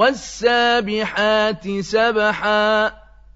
وَالسَّابِحَاتِ سَبْحًا